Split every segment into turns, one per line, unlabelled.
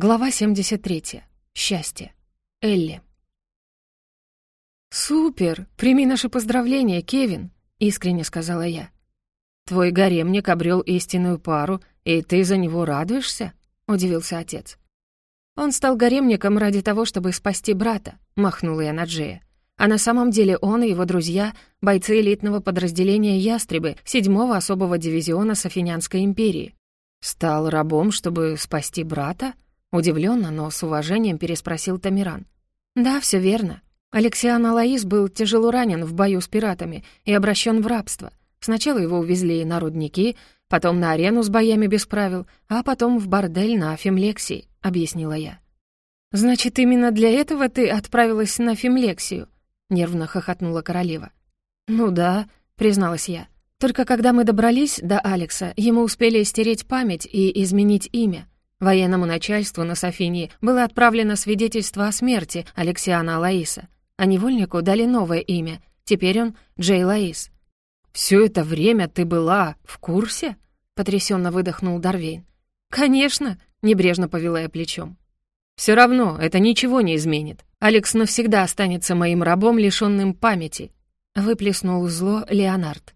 Глава 73. Счастье. Элли. «Супер! Прими наши поздравления, Кевин!» — искренне сказала я. «Твой гаремник обрел истинную пару, и ты за него радуешься?» — удивился отец. «Он стал гаремником ради того, чтобы спасти брата», — махнула я на Джея. «А на самом деле он и его друзья — бойцы элитного подразделения «Ястребы» седьмого особого дивизиона Софинянской империи. Стал рабом, чтобы спасти брата?» Удивленно, но с уважением переспросил Тамиран. «Да, все верно. Алексиан Алаис был тяжело ранен в бою с пиратами и обращен в рабство. Сначала его увезли на рудники, потом на арену с боями без правил, а потом в бордель на Фемлексии», — объяснила я. «Значит, именно для этого ты отправилась на Фемлексию?» — нервно хохотнула королева. «Ну да», — призналась я. «Только когда мы добрались до Алекса, ему успели стереть память и изменить имя. Военному начальству на Софинии было отправлено свидетельство о смерти Алексиана Лаиса, а невольнику дали новое имя, теперь он Джей Лаис. «Всё это время ты была в курсе?» — потрясённо выдохнул Дарвейн. «Конечно!» — небрежно повела я плечом. «Всё равно это ничего не изменит. Алекс навсегда останется моим рабом, лишённым памяти», — выплеснул зло Леонард.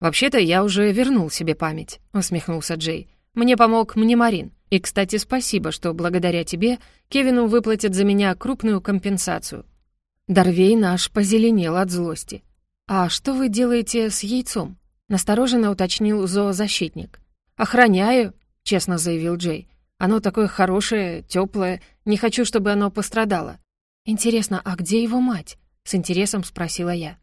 «Вообще-то я уже вернул себе память», — усмехнулся Джей. «Мне помог Мнемарин. И, кстати, спасибо, что благодаря тебе Кевину выплатят за меня крупную компенсацию». Дарвей наш позеленел от злости. «А что вы делаете с яйцом?» — настороженно уточнил зоозащитник. «Охраняю», — честно заявил Джей. «Оно такое хорошее, теплое, не хочу, чтобы оно пострадало». «Интересно, а где его мать?» — с интересом спросила я.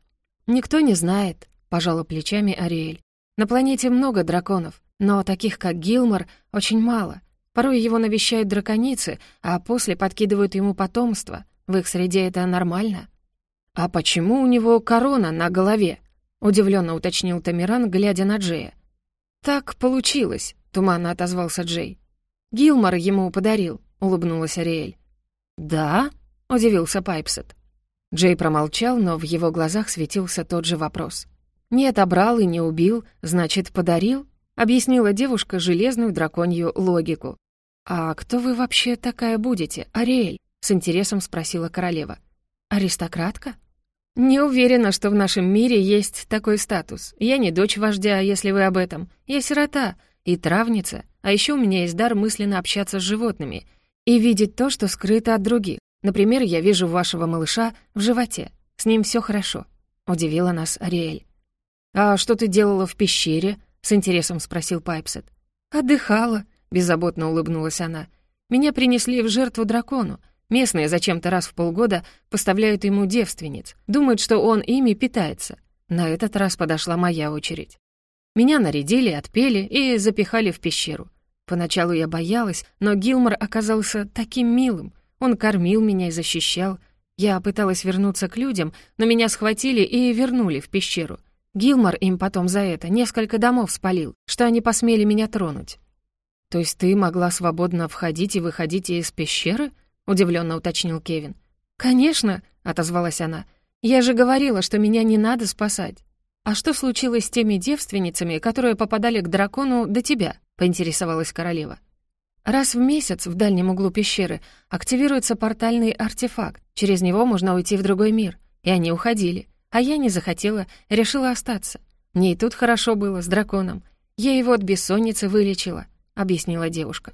«Никто не знает», — пожала плечами Ариэль. «На планете много драконов, но таких, как Гилмор, очень мало. Порой его навещают драконицы, а после подкидывают ему потомство. В их среде это нормально. «А почему у него корона на голове?» — удивленно уточнил Тамиран, глядя на Джея. «Так получилось», — туманно отозвался Джей. «Гилмор ему подарил», — улыбнулась Ариэль. «Да?» — удивился Пайпсет. Джей промолчал, но в его глазах светился тот же вопрос. «Не отобрал и не убил, значит, подарил?» — объяснила девушка железную драконью логику. «А кто вы вообще такая будете, Ариэль?» — с интересом спросила королева. «Аристократка?» «Не уверена, что в нашем мире есть такой статус. Я не дочь вождя, если вы об этом. Я сирота и травница, а еще у меня есть дар мысленно общаться с животными и видеть то, что скрыто от других. Например, я вижу вашего малыша в животе. С ним все хорошо», — удивила нас Ариэль. «А что ты делала в пещере?» — с интересом спросил Пайпсет. «Отдыхала», — беззаботно улыбнулась она. «Меня принесли в жертву дракону. Местные зачем-то раз в полгода поставляют ему девственниц. Думают, что он ими питается. На этот раз подошла моя очередь. Меня нарядили, отпели и запихали в пещеру. Поначалу я боялась, но Гилмор оказался таким милым. Он кормил меня и защищал. Я пыталась вернуться к людям, но меня схватили и вернули в пещеру. Гилмор им потом за это несколько домов спалил, что они посмели меня тронуть. «То есть ты могла свободно входить и выходить из пещеры?» — удивленно уточнил Кевин. «Конечно», — отозвалась она. «Я же говорила, что меня не надо спасать». «А что случилось с теми девственницами, которые попадали к дракону до тебя?» — поинтересовалась королева. «Раз в месяц в дальнем углу пещеры активируется портальный артефакт. Через него можно уйти в другой мир. И они уходили. А я не захотела, решила остаться. Мне и тут хорошо было, с драконом. Я его от бессонницы вылечила объяснила девушка.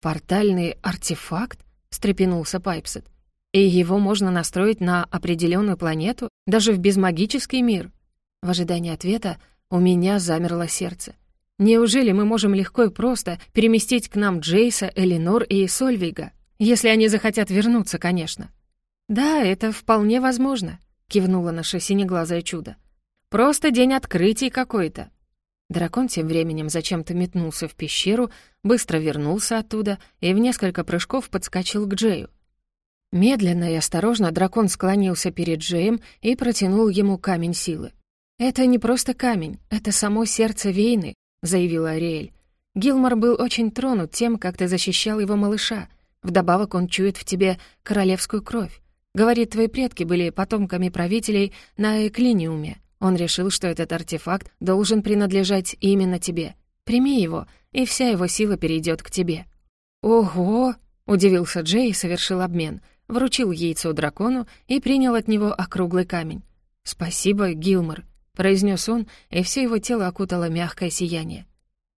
«Портальный артефакт?» — встрепенулся Пайпсет. «И его можно настроить на определенную планету, даже в безмагический мир?» В ожидании ответа у меня замерло сердце. Неужели мы можем легко и просто переместить к нам Джейса, Элинор и Сольвига? Если они захотят вернуться, конечно. «Да, это вполне возможно», — кивнула наше синеглазое чудо. «Просто день открытий какой-то». Дракон тем временем зачем-то метнулся в пещеру, быстро вернулся оттуда и в несколько прыжков подскочил к Джею. Медленно и осторожно дракон склонился перед Джеем и протянул ему камень силы. «Это не просто камень, это само сердце Вейны», — заявила Ариэль. «Гилмор был очень тронут тем, как ты защищал его малыша. Вдобавок он чует в тебе королевскую кровь. Говорит, твои предки были потомками правителей на Эклиниуме. Он решил, что этот артефакт должен принадлежать именно тебе. Прими его, и вся его сила перейдет к тебе». «Ого!» Удивился Джей и совершил обмен. Вручил яйцо дракону и принял от него округлый камень. «Спасибо, Гилмор», — произнес он, и все его тело окутало мягкое сияние.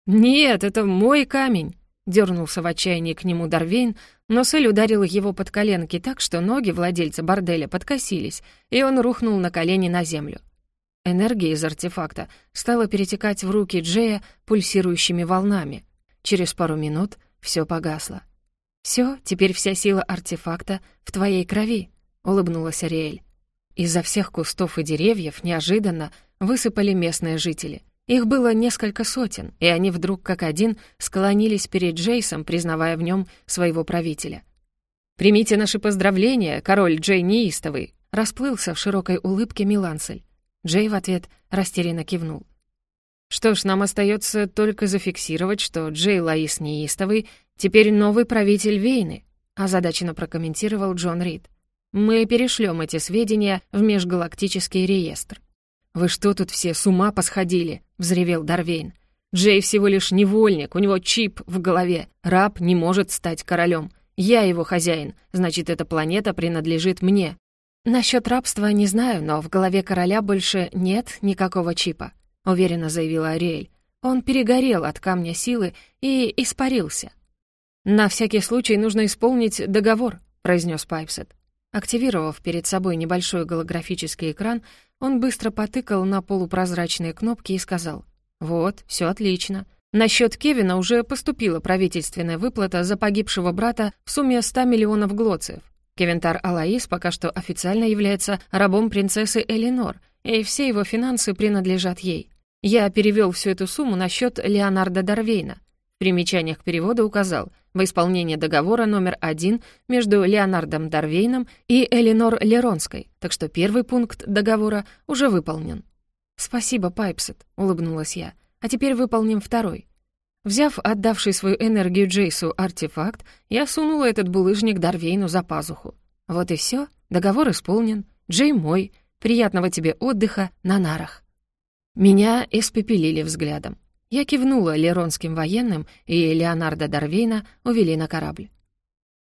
«Нет, это мой камень!» — дернулся в отчаянии к нему Дарвейн, но Сэль ударил его под коленки так, что ноги владельца борделя подкосились, и он рухнул на колени на землю. Энергия из артефакта стала перетекать в руки Джея пульсирующими волнами. Через пару минут все погасло. Все, теперь вся сила артефакта в твоей крови», — улыбнулась Ариэль. Изо всех кустов и деревьев неожиданно высыпали местные жители. Их было несколько сотен, и они вдруг как один склонились перед Джейсом, признавая в нем своего правителя. «Примите наши поздравления, король Джей Неистовый!» расплылся в широкой улыбке Милансель. Джей в ответ растерянно кивнул. «Что ж, нам остается только зафиксировать, что Джей Лаис Неистовый теперь новый правитель Вейны», озадаченно прокомментировал Джон Рид. «Мы перешлем эти сведения в межгалактический реестр». «Вы что тут все с ума посходили?» — взревел Дарвейн. «Джей всего лишь невольник, у него чип в голове. Раб не может стать королем. Я его хозяин, значит, эта планета принадлежит мне». «Насчёт рабства не знаю, но в голове короля больше нет никакого чипа», — уверенно заявила Ариэль. «Он перегорел от камня силы и испарился». «На всякий случай нужно исполнить договор», — произнес Пайпсет. Активировав перед собой небольшой голографический экран, он быстро потыкал на полупрозрачные кнопки и сказал, «Вот, все отлично. На счет Кевина уже поступила правительственная выплата за погибшего брата в сумме 100 миллионов глоциев. Кевинтар Алаис пока что официально является рабом принцессы Элинор, и все его финансы принадлежат ей. Я перевел всю эту сумму на счет Леонарда Дарвейна. В примечаниях к переводу указал в исполнение договора номер один между Леонардом Дарвейном и Элинор Леронской, так что первый пункт договора уже выполнен. «Спасибо, Пайпсет», — улыбнулась я. «А теперь выполним второй». Взяв отдавший свою энергию Джейсу артефакт, я сунула этот булыжник Дарвейну за пазуху. Вот и все, договор исполнен. Джей мой. Приятного тебе отдыха на нарах. Меня испепелили взглядом. Я кивнула леронским военным, и Леонардо Дарвейна увели на корабль.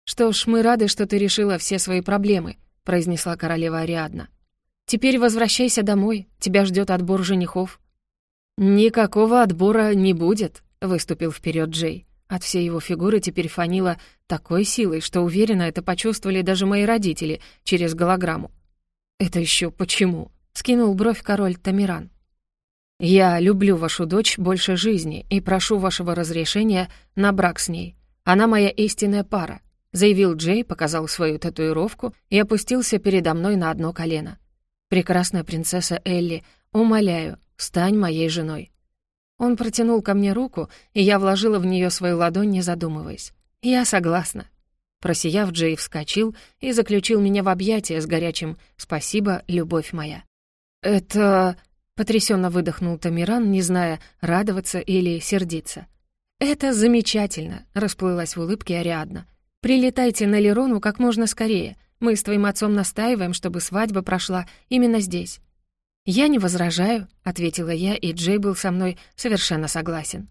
«Что ж, мы рады, что ты решила все свои проблемы», — произнесла королева Ариадна. «Теперь возвращайся домой, тебя ждет отбор женихов». «Никакого отбора не будет», — выступил вперед Джей. От всей его фигуры теперь фанило такой силой, что, уверенно, это почувствовали даже мои родители через голограмму. «Это еще почему?» — скинул бровь король Тамиран. «Я люблю вашу дочь больше жизни и прошу вашего разрешения на брак с ней. Она моя истинная пара», — заявил Джей, показал свою татуировку и опустился передо мной на одно колено. «Прекрасная принцесса Элли, умоляю, стань моей женой». Он протянул ко мне руку, и я вложила в нее свою ладонь, не задумываясь. «Я согласна». Просияв, Джей вскочил и заключил меня в объятия с горячим «Спасибо, любовь моя». «Это...» Потрясенно выдохнул Тамиран, не зная, радоваться или сердиться. «Это замечательно», — расплылась в улыбке Ариадна. «Прилетайте на Лерону как можно скорее. Мы с твоим отцом настаиваем, чтобы свадьба прошла именно здесь». «Я не возражаю», — ответила я, и Джей был со мной совершенно согласен.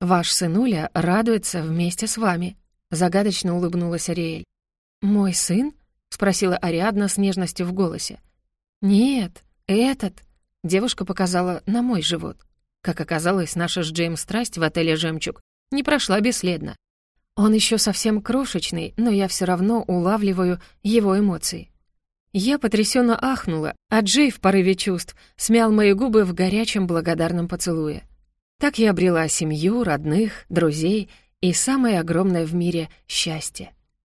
«Ваш сынуля радуется вместе с вами», — загадочно улыбнулась Ариэль. «Мой сын?» — спросила Ариадна с нежностью в голосе. «Нет, этот», Девушка показала на мой живот. Как оказалось, наша с Джейм страсть в отеле «Жемчуг» не прошла бесследно. Он еще совсем крошечный, но я все равно улавливаю его эмоции. Я потрясенно ахнула, а Джей в порыве чувств смял мои губы в горячем благодарном поцелуе. Так я обрела семью, родных, друзей и самое огромное в мире — счастье.